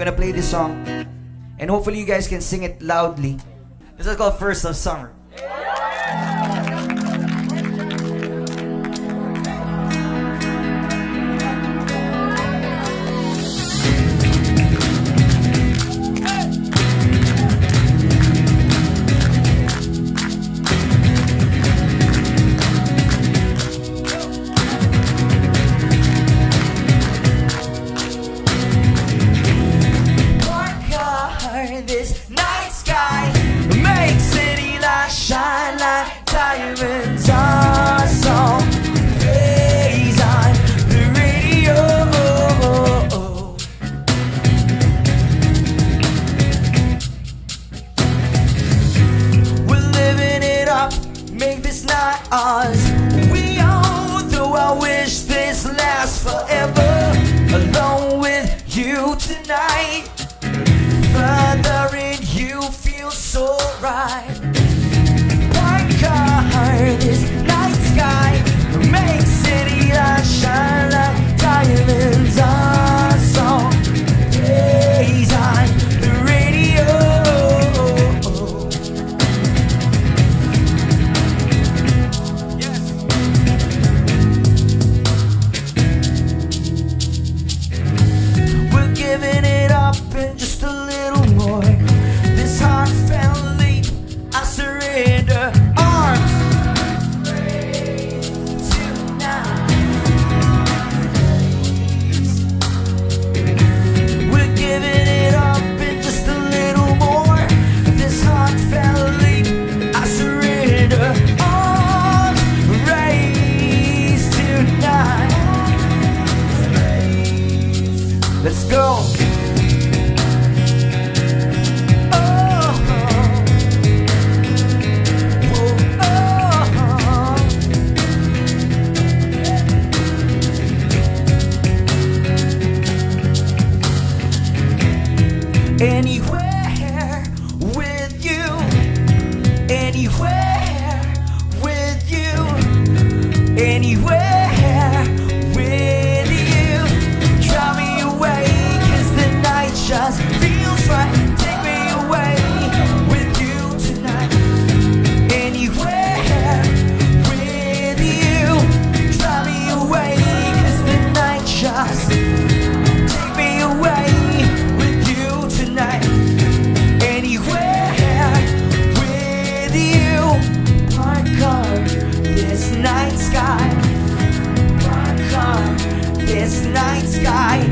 gonna play this song. And hopefully you guys can sing it loudly. This is called First of Summer. So right. anywhere with you, anywhere with you, anywhere. night sky. This night sky.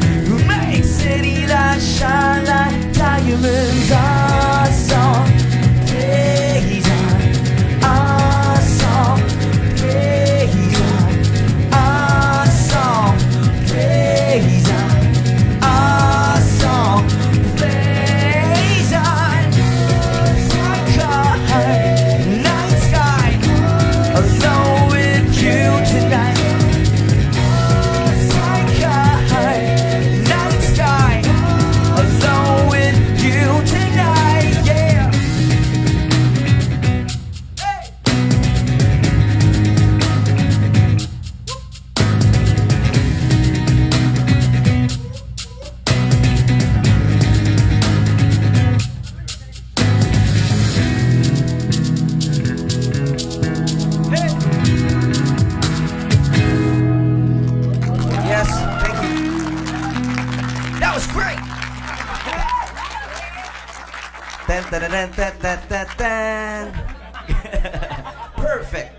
Dun, dun, dun, Perfect.